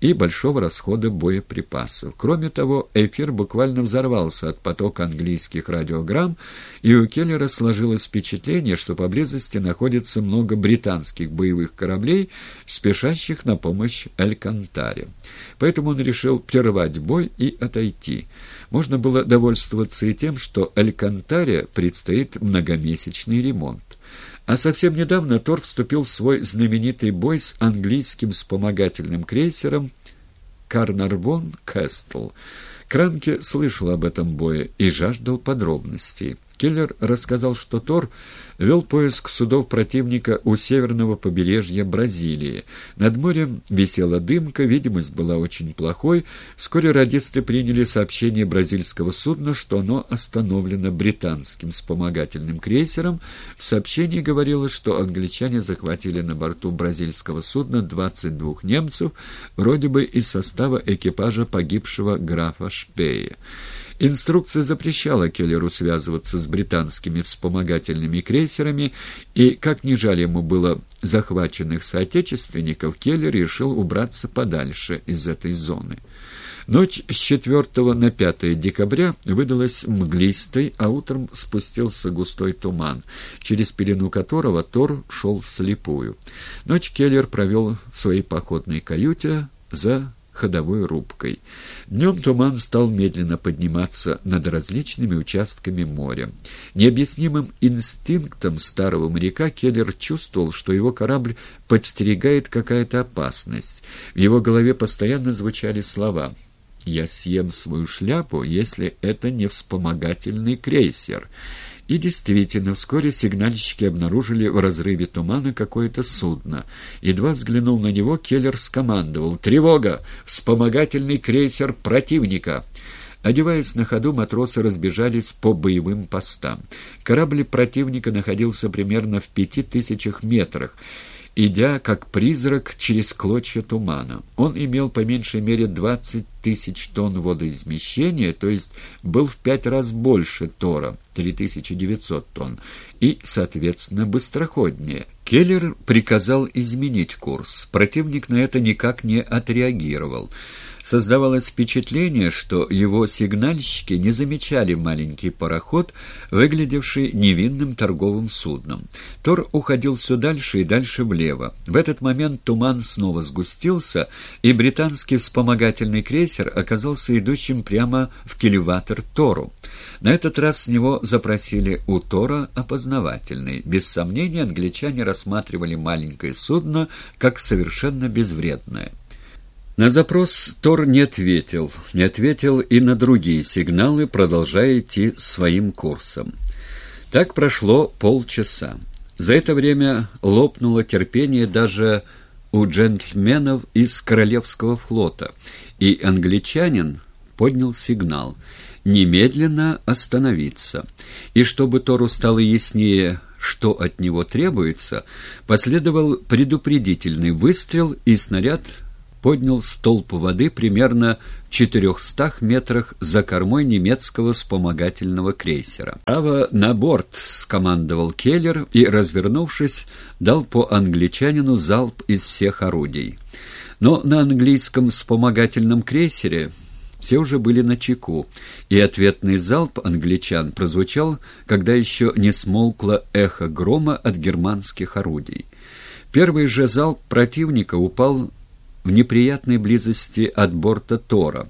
и большого расхода боеприпасов. Кроме того, эфир буквально взорвался от потока английских радиограмм, и у Келлера сложилось впечатление, что поблизости находится много британских боевых кораблей, спешащих на помощь Алькантаре. Поэтому он решил прервать бой и отойти. Можно было довольствоваться и тем, что Алькантаре предстоит многомесячный ремонт. А совсем недавно Тор вступил в свой знаменитый бой с английским вспомогательным крейсером «Карнарвон Кэстл». Кранке слышал об этом бое и жаждал подробностей. Келлер рассказал, что Тор вел поиск судов противника у северного побережья Бразилии. Над морем висела дымка, видимость была очень плохой. Вскоре радисты приняли сообщение бразильского судна, что оно остановлено британским вспомогательным крейсером. В сообщении говорилось, что англичане захватили на борту бразильского судна 22 немцев, вроде бы из состава экипажа погибшего графа Шпея. Инструкция запрещала Келлеру связываться с британскими вспомогательными крейсерами, и, как ни жаль ему было захваченных соотечественников, Келлер решил убраться подальше из этой зоны. Ночь с 4 на 5 декабря выдалась мглистой, а утром спустился густой туман, через пелену которого Тор шел вслепую. Ночь Келлер провел в своей походной каюте за ходовой рубкой. Днем туман стал медленно подниматься над различными участками моря. Необъяснимым инстинктом старого моряка Келлер чувствовал, что его корабль подстерегает какая-то опасность. В его голове постоянно звучали слова «Я съем свою шляпу, если это не вспомогательный крейсер». И действительно, вскоре сигнальщики обнаружили в разрыве тумана какое-то судно. Едва взглянув на него, Келлер скомандовал «Тревога! Вспомогательный крейсер противника!» Одеваясь на ходу, матросы разбежались по боевым постам. Корабль противника находился примерно в пяти тысячах метрах, идя как призрак через клочья тумана. Он имел по меньшей мере 20 тысяч тонн водоизмещения, то есть был в пять раз больше Тора, 3900 тонн, и, соответственно, быстроходнее. Келлер приказал изменить курс. Противник на это никак не отреагировал. Создавалось впечатление, что его сигнальщики не замечали маленький пароход, выглядевший невинным торговым судном. Тор уходил все дальше и дальше влево. В этот момент туман снова сгустился, и британский вспомогательный крейсер оказался идущим прямо в келеватор Тору. На этот раз с него запросили у Тора опознавательный. Без сомнения, англичане рассматривали маленькое судно как совершенно безвредное. На запрос Тор не ответил, не ответил и на другие сигналы, продолжая идти своим курсом. Так прошло полчаса. За это время лопнуло терпение даже у джентльменов из Королевского флота, и англичанин поднял сигнал «немедленно остановиться». И чтобы Тору стало яснее, что от него требуется, последовал предупредительный выстрел, и снаряд поднял столб воды примерно в 400 метрах за кормой немецкого вспомогательного крейсера. «Право на борт!» — скомандовал Келлер и, развернувшись, дал по англичанину залп из всех орудий. Но на английском вспомогательном крейсере все уже были на чеку, и ответный залп англичан прозвучал, когда еще не смолкло эхо грома от германских орудий. Первый же залп противника упал в неприятной близости от борта Тора.